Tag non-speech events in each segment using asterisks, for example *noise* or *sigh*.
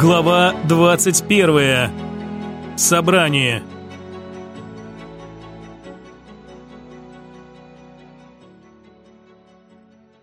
Глава 21. Собрание.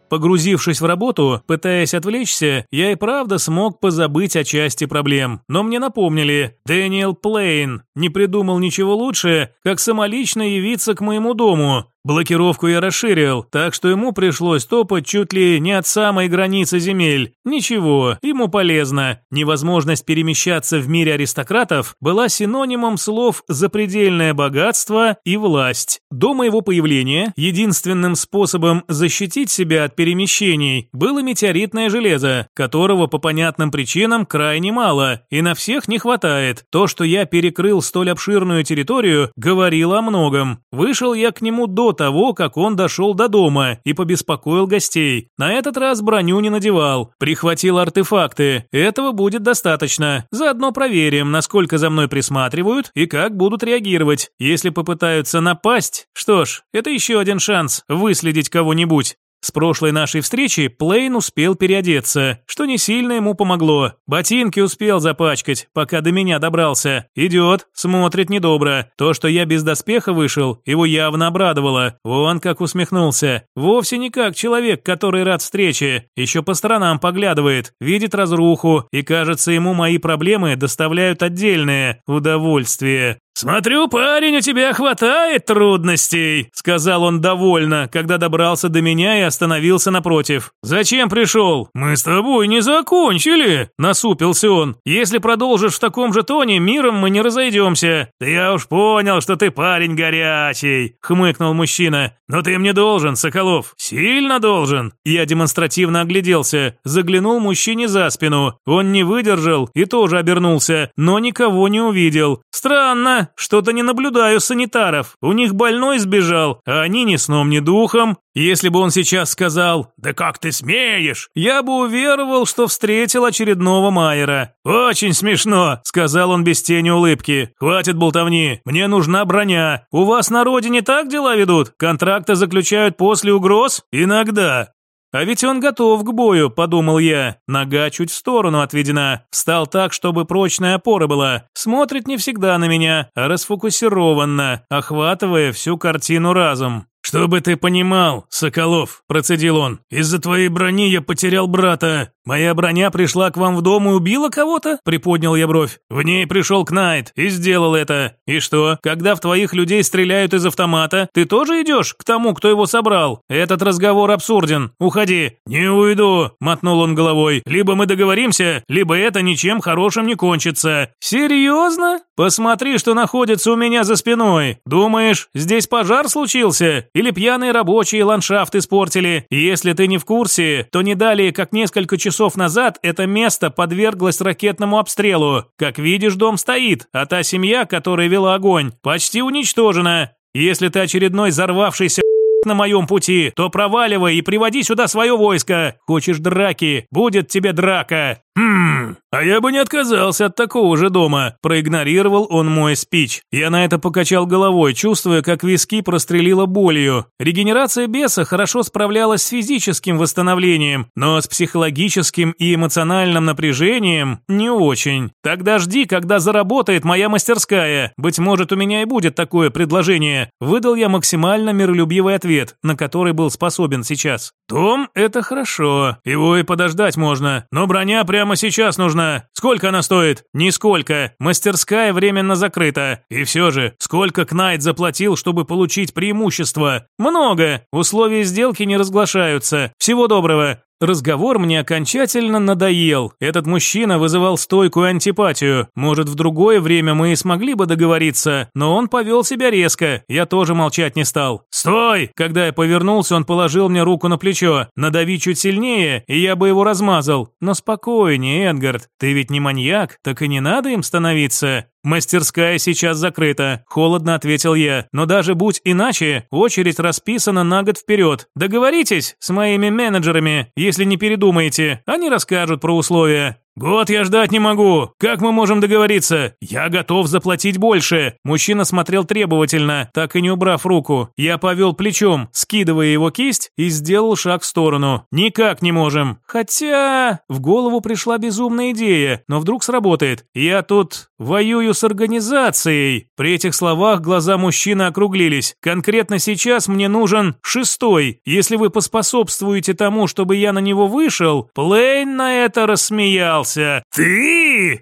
Погрузившись в работу, пытаясь отвлечься, я и правда смог позабыть о части проблем. Но мне напомнили, Дэниел Плейн не придумал ничего лучше, как самолично явиться к моему дому. Блокировку я расширил, так что ему пришлось топать чуть ли не от самой границы земель. Ничего, ему полезно. Невозможность перемещаться в мире аристократов была синонимом слов «запредельное богатство» и «власть». До моего появления единственным способом защитить себя от перемещений было метеоритное железо, которого по понятным причинам крайне мало, и на всех не хватает. То, что я перекрыл столь обширную территорию, говорило о многом. Вышел я к нему до того, как он дошел до дома и побеспокоил гостей. На этот раз броню не надевал, прихватил артефакты. Этого будет достаточно. Заодно проверим, насколько за мной присматривают и как будут реагировать. Если попытаются напасть, что ж, это еще один шанс выследить кого-нибудь. С прошлой нашей встречи Плейн успел переодеться, что не сильно ему помогло. Ботинки успел запачкать, пока до меня добрался. Идет, смотрит недобро. То, что я без доспеха вышел, его явно обрадовало. Вон как усмехнулся. Вовсе не как человек, который рад встрече. Еще по сторонам поглядывает, видит разруху, и кажется, ему мои проблемы доставляют отдельное удовольствие. «Смотрю, парень, у тебя хватает трудностей», — сказал он довольно, когда добрался до меня и остановился напротив. «Зачем пришел?» «Мы с тобой не закончили», — насупился он. «Если продолжишь в таком же тоне, миром мы не разойдемся». «Да я уж понял, что ты парень горячий», — хмыкнул мужчина. «Но ты мне должен, Соколов, сильно должен». Я демонстративно огляделся, заглянул мужчине за спину. Он не выдержал и тоже обернулся, но никого не увидел. «Странно, что-то не наблюдаю санитаров. У них больной сбежал, а они ни сном, ни духом. Если бы он сейчас сказал «Да как ты смеешь!», я бы уверовал, что встретил очередного Майера. «Очень смешно», — сказал он без тени улыбки. «Хватит болтовни, мне нужна броня. У вас на родине так дела ведут? Контракты заключают после угроз? Иногда. А ведь он готов к бою, подумал я. Нога чуть в сторону отведена. Встал так, чтобы прочная опора была. Смотрит не всегда на меня, а расфокусированно, охватывая всю картину разом. «Чтобы ты понимал, Соколов», – процедил он, – «из-за твоей брони я потерял брата. Моя броня пришла к вам в дом и убила кого-то?» – приподнял я бровь. «В ней пришел Кнайт и сделал это. И что, когда в твоих людей стреляют из автомата, ты тоже идешь к тому, кто его собрал? Этот разговор абсурден. Уходи». «Не уйду», – мотнул он головой. «Либо мы договоримся, либо это ничем хорошим не кончится». «Серьезно? Посмотри, что находится у меня за спиной. Думаешь, здесь пожар случился?» Или пьяные рабочие ландшафт испортили. Если ты не в курсе, то не далее, как несколько часов назад, это место подверглось ракетному обстрелу. Как видишь, дом стоит, а та семья, которая вела огонь, почти уничтожена. Если ты очередной взорвавшийся *laughs* на моем пути, то проваливай и приводи сюда свое войско. Хочешь драки? Будет тебе драка. «Хм, а я бы не отказался от такого же дома», – проигнорировал он мой спич. Я на это покачал головой, чувствуя, как виски прострелило болью. Регенерация беса хорошо справлялась с физическим восстановлением, но с психологическим и эмоциональным напряжением не очень. Тогда жди, когда заработает моя мастерская. Быть может, у меня и будет такое предложение. Выдал я максимально миролюбивый ответ, на который был способен сейчас. Дом – это хорошо, его и подождать можно, но броня прям прямо сейчас нужна. Сколько она стоит? Нисколько. Мастерская временно закрыта. И все же, сколько Кнайт заплатил, чтобы получить преимущество? Много. Условия сделки не разглашаются. Всего доброго. Разговор мне окончательно надоел. Этот мужчина вызывал стойкую антипатию. Может, в другое время мы и смогли бы договориться, но он повел себя резко. Я тоже молчать не стал. «Стой!» Когда я повернулся, он положил мне руку на плечо. «Надави чуть сильнее, и я бы его размазал. Но спокойнее, Эдгард. Ты ведь не маньяк, так и не надо им становиться. «Мастерская сейчас закрыта», – холодно ответил я. «Но даже будь иначе, очередь расписана на год вперед. Договоритесь с моими менеджерами, если не передумаете. Они расскажут про условия». Год я ждать не могу. Как мы можем договориться? Я готов заплатить больше. Мужчина смотрел требовательно, так и не убрав руку. Я повел плечом, скидывая его кисть, и сделал шаг в сторону. Никак не можем. Хотя... В голову пришла безумная идея, но вдруг сработает. Я тут воюю с организацией. При этих словах глаза мужчины округлились. Конкретно сейчас мне нужен шестой. Если вы поспособствуете тому, чтобы я на него вышел, Плейн на это рассмеялся. «Ты?»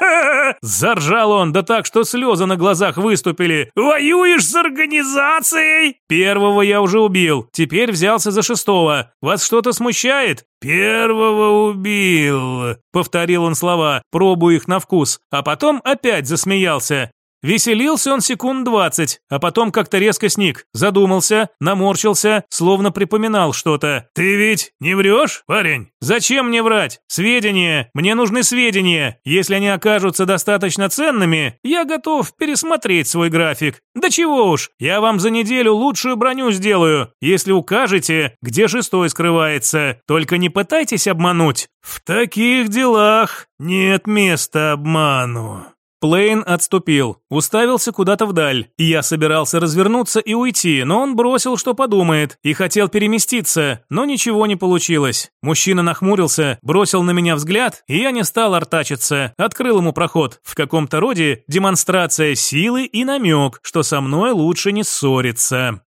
*laughs* Заржал он, да так, что слезы на глазах выступили. «Воюешь с организацией?» Первого я уже убил, теперь взялся за шестого. Вас что-то смущает? «Первого убил», — повторил он слова, пробуя их на вкус, а потом опять засмеялся. Веселился он секунд двадцать, а потом как-то резко сник, задумался, наморщился, словно припоминал что-то. «Ты ведь не врешь, парень?» «Зачем мне врать? Сведения. Мне нужны сведения. Если они окажутся достаточно ценными, я готов пересмотреть свой график. Да чего уж, я вам за неделю лучшую броню сделаю, если укажете, где шестой скрывается. Только не пытайтесь обмануть. В таких делах нет места обману». Плейн отступил, уставился куда-то вдаль. Я собирался развернуться и уйти, но он бросил, что подумает, и хотел переместиться, но ничего не получилось. Мужчина нахмурился, бросил на меня взгляд, и я не стал артачиться, открыл ему проход. В каком-то роде демонстрация силы и намек, что со мной лучше не ссориться.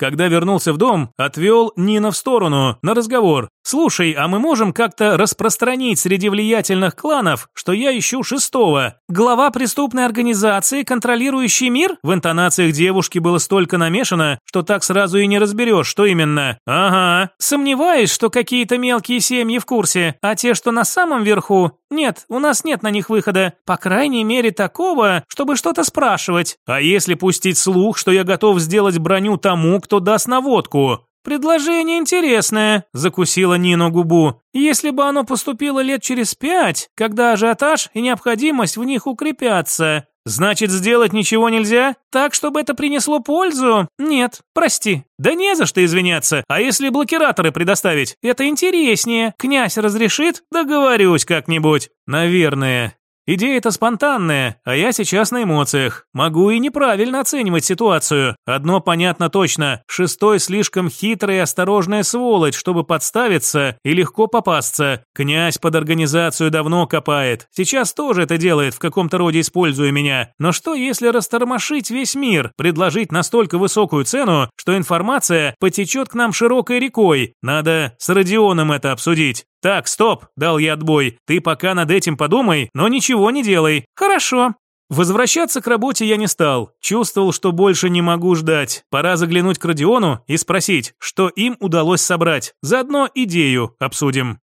Когда вернулся в дом, отвел Нина в сторону, на разговор. «Слушай, а мы можем как-то распространить среди влиятельных кланов, что я ищу шестого? Глава преступной организации, контролирующий мир?» В интонациях девушки было столько намешано, что так сразу и не разберешь, что именно. «Ага. Сомневаюсь, что какие-то мелкие семьи в курсе, а те, что на самом верху, нет, у нас нет на них выхода. По крайней мере такого, чтобы что-то спрашивать. А если пустить слух, что я готов сделать броню тому, кто даст наводку? «Предложение интересное», – закусила Нина губу. «Если бы оно поступило лет через пять, когда ажиотаж и необходимость в них укрепятся, Значит, сделать ничего нельзя? Так, чтобы это принесло пользу? Нет, прости. Да не за что извиняться. А если блокираторы предоставить? Это интереснее. Князь разрешит? Договорюсь как-нибудь. Наверное. Идея-то спонтанная, а я сейчас на эмоциях. Могу и неправильно оценивать ситуацию. Одно понятно точно. Шестой слишком хитрая и осторожная сволочь, чтобы подставиться и легко попасться. Князь под организацию давно копает. Сейчас тоже это делает, в каком-то роде используя меня. Но что если растормошить весь мир, предложить настолько высокую цену, что информация потечет к нам широкой рекой? Надо с Родионом это обсудить. «Так, стоп!» – дал я отбой. «Ты пока над этим подумай, но ничего не делай». «Хорошо». Возвращаться к работе я не стал. Чувствовал, что больше не могу ждать. Пора заглянуть к Родиону и спросить, что им удалось собрать. Заодно идею обсудим.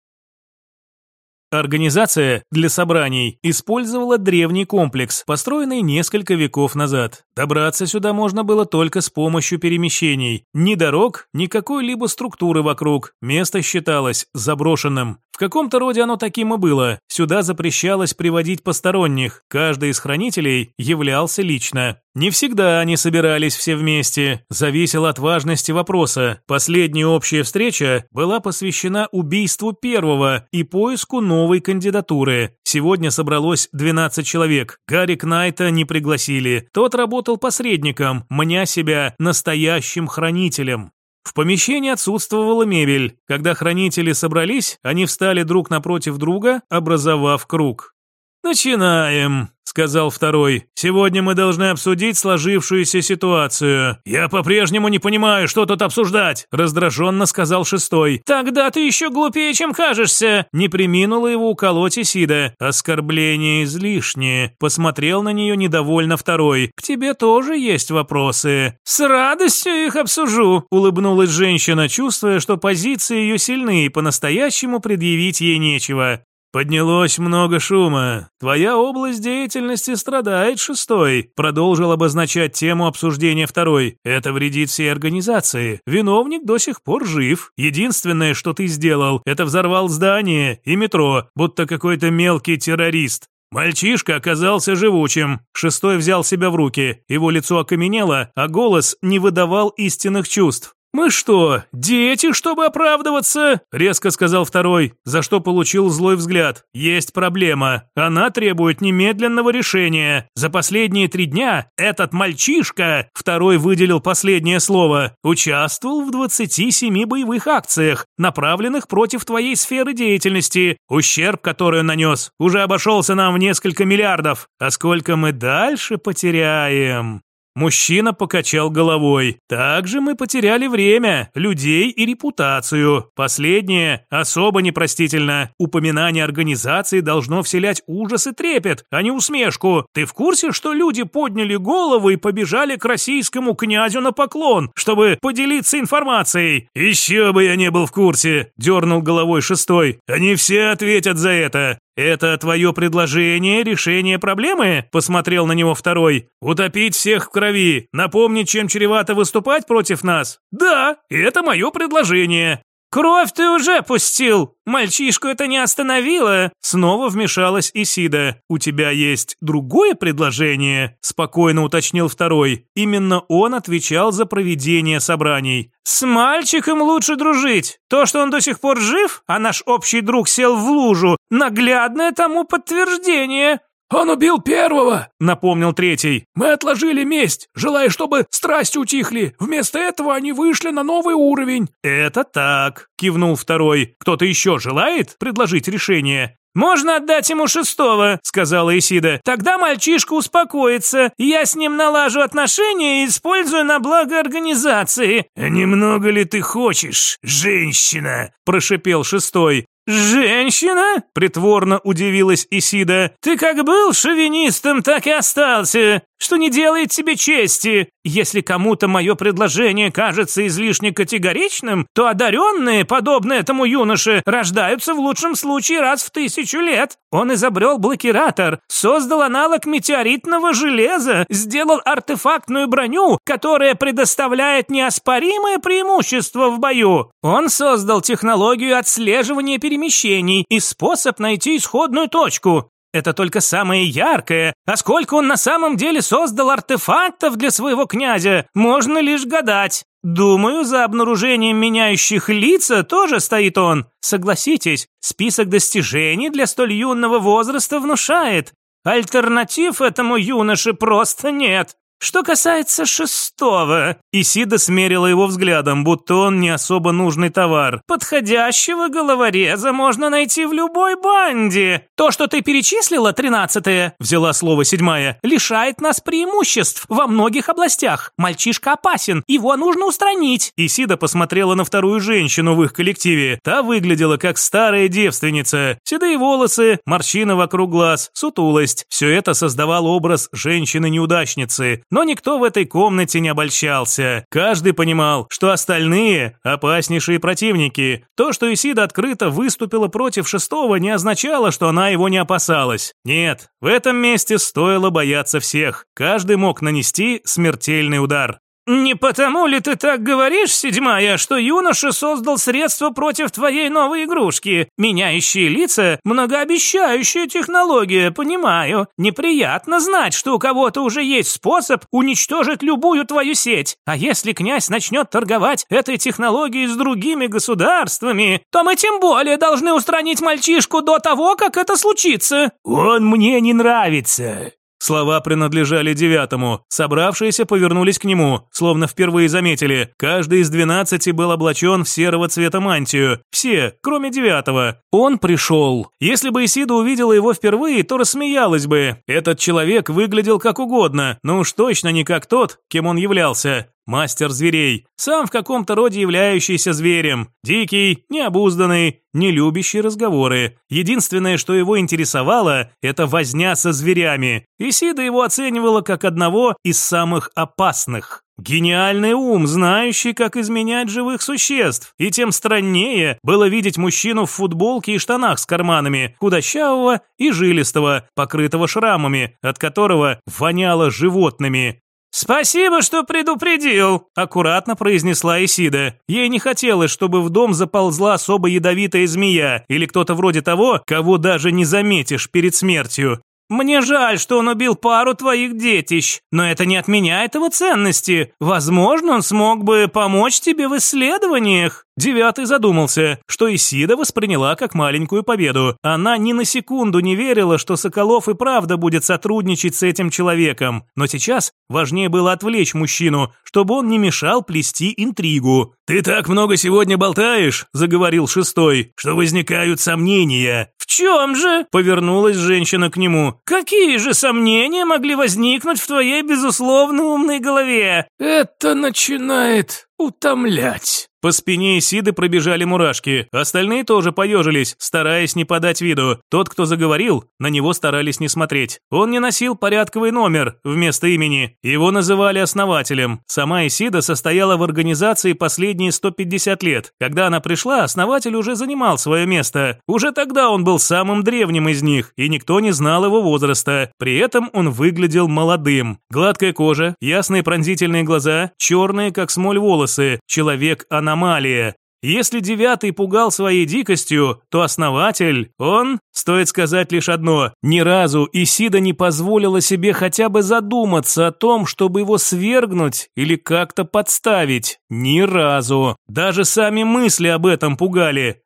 Организация для собраний использовала древний комплекс, построенный несколько веков назад. Добраться сюда можно было только с помощью перемещений. Ни дорог, ни какой-либо структуры вокруг. Место считалось заброшенным. В каком-то роде оно таким и было. Сюда запрещалось приводить посторонних. Каждый из хранителей являлся лично. Не всегда они собирались все вместе, зависело от важности вопроса. Последняя общая встреча была посвящена убийству первого и поиску новой кандидатуры. Сегодня собралось 12 человек. Гарри Кнайта не пригласили. Тот работал посредником, меня себя настоящим хранителем. В помещении отсутствовала мебель. Когда хранители собрались, они встали друг напротив друга, образовав круг. «Начинаем», — сказал второй. «Сегодня мы должны обсудить сложившуюся ситуацию». «Я по-прежнему не понимаю, что тут обсуждать», — раздраженно сказал шестой. «Тогда ты еще глупее, чем кажешься», — не приминула его уколоть Исида. «Оскорбление излишнее», — посмотрел на нее недовольно второй. «К тебе тоже есть вопросы». «С радостью их обсужу», — улыбнулась женщина, чувствуя, что позиции ее сильны и по-настоящему предъявить ей нечего. «Поднялось много шума. Твоя область деятельности страдает, шестой», продолжил обозначать тему обсуждения второй. «Это вредит всей организации. Виновник до сих пор жив. Единственное, что ты сделал, это взорвал здание и метро, будто какой-то мелкий террорист. Мальчишка оказался живучим. Шестой взял себя в руки. Его лицо окаменело, а голос не выдавал истинных чувств. «Мы что, дети, чтобы оправдываться?» – резко сказал второй, за что получил злой взгляд. «Есть проблема. Она требует немедленного решения. За последние три дня этот мальчишка, второй выделил последнее слово, участвовал в 27 боевых акциях, направленных против твоей сферы деятельности. Ущерб, который он нанес, уже обошелся нам в несколько миллиардов. А сколько мы дальше потеряем?» Мужчина покачал головой. Также мы потеряли время, людей и репутацию. Последнее особо непростительно. Упоминание организации должно вселять ужас и трепет, а не усмешку. Ты в курсе, что люди подняли головы и побежали к российскому князю на поклон, чтобы поделиться информацией? Еще бы я не был в курсе, дернул головой шестой. Они все ответят за это. «Это твое предложение решение проблемы?» – посмотрел на него второй. «Утопить всех в крови, напомнить, чем чревато выступать против нас?» «Да, это мое предложение». «Кровь ты уже пустил! Мальчишку это не остановило!» Снова вмешалась Исида. «У тебя есть другое предложение?» Спокойно уточнил второй. Именно он отвечал за проведение собраний. «С мальчиком лучше дружить. То, что он до сих пор жив, а наш общий друг сел в лужу, наглядное тому подтверждение. «Он убил первого!» – напомнил третий. «Мы отложили месть, желая, чтобы страсти утихли. Вместо этого они вышли на новый уровень». «Это так», – кивнул второй. «Кто-то еще желает предложить решение?» «Можно отдать ему шестого», — сказала Исида. «Тогда мальчишка успокоится, я с ним налажу отношения и использую на благо организации». «Немного ли ты хочешь, женщина?» – прошипел шестой. «Женщина?» – притворно удивилась Исида. «Ты как был шовинистом, так и остался что не делает тебе чести. Если кому-то мое предложение кажется излишне категоричным, то одаренные, подобно этому юноше, рождаются в лучшем случае раз в тысячу лет. Он изобрел блокиратор, создал аналог метеоритного железа, сделал артефактную броню, которая предоставляет неоспоримое преимущество в бою. Он создал технологию отслеживания перемещений и способ найти исходную точку. Это только самое яркое. А сколько он на самом деле создал артефактов для своего князя, можно лишь гадать. Думаю, за обнаружением меняющих лица тоже стоит он. Согласитесь, список достижений для столь юного возраста внушает. Альтернатив этому юноше просто нет. Что касается шестого, Исида смерила его взглядом, будто он не особо нужный товар. Подходящего головореза можно найти в любой банде. То, что ты перечислила, тринадцатое, взяла слово седьмая, лишает нас преимуществ во многих областях. Мальчишка опасен, его нужно устранить. Исида посмотрела на вторую женщину в их коллективе. Та выглядела как старая девственница. Седые волосы, морщины вокруг глаз, сутулость. Все это создавало образ женщины-неудачницы. Но никто в этой комнате не обольщался. Каждый понимал, что остальные – опаснейшие противники. То, что Исида открыто выступила против шестого, не означало, что она его не опасалась. Нет, в этом месте стоило бояться всех. Каждый мог нанести смертельный удар. «Не потому ли ты так говоришь, седьмая, что юноша создал средства против твоей новой игрушки? Меняющие лица – многообещающая технология, понимаю. Неприятно знать, что у кого-то уже есть способ уничтожить любую твою сеть. А если князь начнет торговать этой технологией с другими государствами, то мы тем более должны устранить мальчишку до того, как это случится». «Он мне не нравится», Слова принадлежали девятому. Собравшиеся повернулись к нему, словно впервые заметили. Каждый из двенадцати был облачен в серого цвета мантию. Все, кроме девятого. Он пришел. Если бы Исида увидела его впервые, то рассмеялась бы. Этот человек выглядел как угодно, но уж точно не как тот, кем он являлся. Мастер зверей, сам в каком-то роде являющийся зверем, дикий, необузданный, не любящий разговоры. Единственное, что его интересовало, это возня со зверями. Исида его оценивала как одного из самых опасных. Гениальный ум, знающий, как изменять живых существ. И тем страннее было видеть мужчину в футболке и штанах с карманами, худощавого и жилистого, покрытого шрамами, от которого воняло животными. «Спасибо, что предупредил», – аккуратно произнесла Исида. Ей не хотелось, чтобы в дом заползла особо ядовитая змея или кто-то вроде того, кого даже не заметишь перед смертью. Мне жаль, что он убил пару твоих детищ, но это не отменяет его ценности. Возможно, он смог бы помочь тебе в исследованиях». Девятый задумался, что Исида восприняла как маленькую победу. Она ни на секунду не верила, что Соколов и правда будет сотрудничать с этим человеком. Но сейчас важнее было отвлечь мужчину, чтобы он не мешал плести интригу. «Ты так много сегодня болтаешь», – заговорил шестой, – «что возникают сомнения». «В чем же?» – повернулась женщина к нему. «Какие же сомнения могли возникнуть в твоей, безусловно, умной голове?» «Это начинает утомлять». По спине Исиды пробежали мурашки, остальные тоже поежились, стараясь не подать виду. Тот, кто заговорил, на него старались не смотреть. Он не носил порядковый номер вместо имени, его называли основателем. Сама Исида состояла в организации последние 150 лет. Когда она пришла, основатель уже занимал свое место. Уже тогда он был самым древним из них, и никто не знал его возраста. При этом он выглядел молодым. Гладкая кожа, ясные пронзительные глаза, черные, как смоль волосы. Человек-аномалия аномалия. Если девятый пугал своей дикостью, то основатель, он, стоит сказать лишь одно, ни разу Исида не позволила себе хотя бы задуматься о том, чтобы его свергнуть или как-то подставить. Ни разу. Даже сами мысли об этом пугали.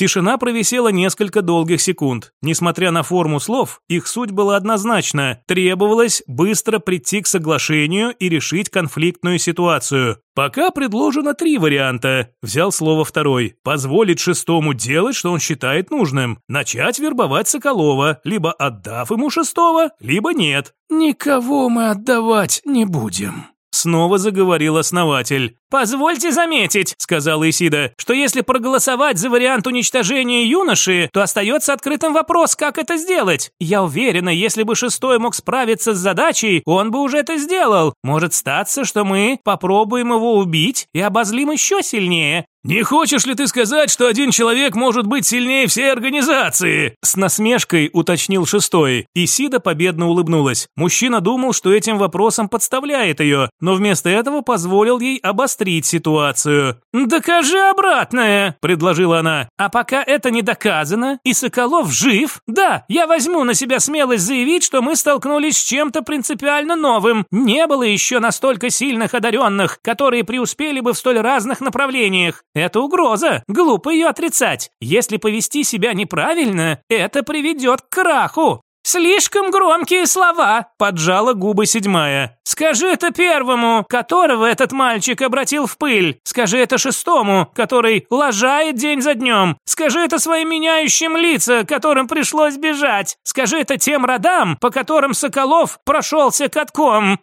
Тишина провисела несколько долгих секунд. Несмотря на форму слов, их суть была однозначна. Требовалось быстро прийти к соглашению и решить конфликтную ситуацию. Пока предложено три варианта. Взял слово второй. Позволить шестому делать, что он считает нужным. Начать вербовать Соколова, либо отдав ему шестого, либо нет. «Никого мы отдавать не будем», Снова заговорил основатель. «Позвольте заметить», — сказала Исида, «что если проголосовать за вариант уничтожения юноши, то остается открытым вопрос, как это сделать. Я уверена, если бы шестой мог справиться с задачей, он бы уже это сделал. Может статься, что мы попробуем его убить и обозлим еще сильнее. «Не хочешь ли ты сказать, что один человек может быть сильнее всей организации?» С насмешкой уточнил шестой. Исида победно улыбнулась. Мужчина думал, что этим вопросом подставляет ее, но вместо этого позволил ей обострить ситуацию. «Докажи обратное», – предложила она. «А пока это не доказано, и Соколов жив, да, я возьму на себя смелость заявить, что мы столкнулись с чем-то принципиально новым. Не было еще настолько сильных одаренных, которые преуспели бы в столь разных направлениях. Это угроза, глупо ее отрицать. Если повести себя неправильно, это приведет к краху. «Слишком громкие слова!» – поджала губы седьмая. «Скажи это первому, которого этот мальчик обратил в пыль. Скажи это шестому, который лажает день за днем. Скажи это своим меняющим лица, которым пришлось бежать. Скажи это тем родам, по которым Соколов прошелся катком.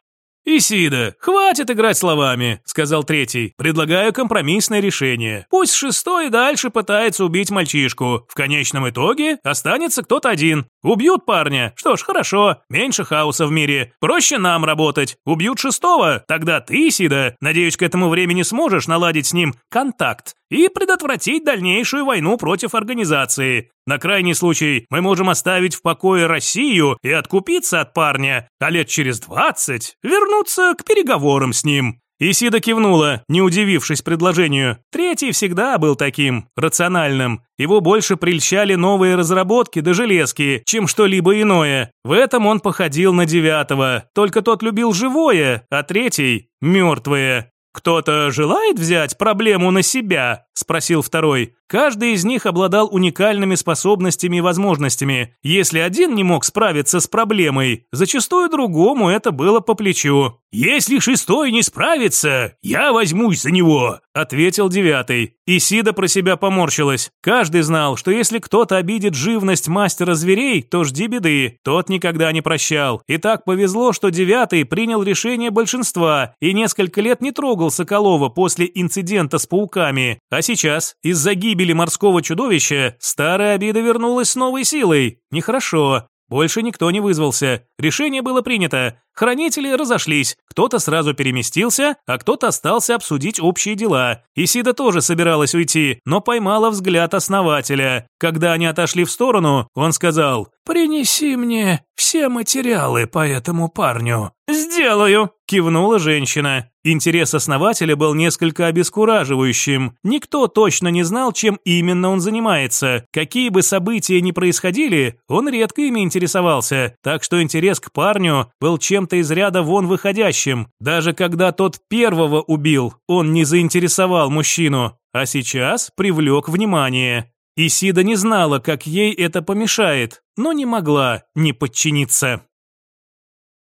«Исида, хватит играть словами», – сказал третий. «Предлагаю компромиссное решение. Пусть шестой дальше пытается убить мальчишку. В конечном итоге останется кто-то один. Убьют парня. Что ж, хорошо. Меньше хаоса в мире. Проще нам работать. Убьют шестого. Тогда ты, Исида, надеюсь, к этому времени сможешь наладить с ним контакт и предотвратить дальнейшую войну против организации. На крайний случай мы можем оставить в покое Россию и откупиться от парня, а лет через двадцать вернуться к переговорам с ним. Исида кивнула, не удивившись предложению. Третий всегда был таким, рациональным. Его больше прельщали новые разработки да железки, чем что-либо иное. В этом он походил на девятого, только тот любил живое, а третий – мертвое. «Кто-то желает взять проблему на себя?» – спросил второй. Каждый из них обладал уникальными способностями и возможностями. Если один не мог справиться с проблемой, зачастую другому это было по плечу. «Если шестой не справится, я возьмусь за него», – ответил девятый. Исида про себя поморщилась. Каждый знал, что если кто-то обидит живность мастера зверей, то жди беды. Тот никогда не прощал. И так повезло, что девятый принял решение большинства и несколько лет не трогал Соколова после инцидента с пауками. А сейчас, из-за гибели морского чудовища, старая обида вернулась с новой силой. Нехорошо. Больше никто не вызвался. Решение было принято. Хранители разошлись, кто-то сразу переместился, а кто-то остался обсудить общие дела. Исида тоже собиралась уйти, но поймала взгляд основателя. Когда они отошли в сторону, он сказал «Принеси мне все материалы по этому парню». «Сделаю», – кивнула женщина. Интерес основателя был несколько обескураживающим. Никто точно не знал, чем именно он занимается. Какие бы события ни происходили, он редко ими интересовался. Так что интерес к парню был чем-то из ряда вон выходящим. Даже когда тот первого убил, он не заинтересовал мужчину. А сейчас привлек внимание. Исида не знала, как ей это помешает, но не могла не подчиниться.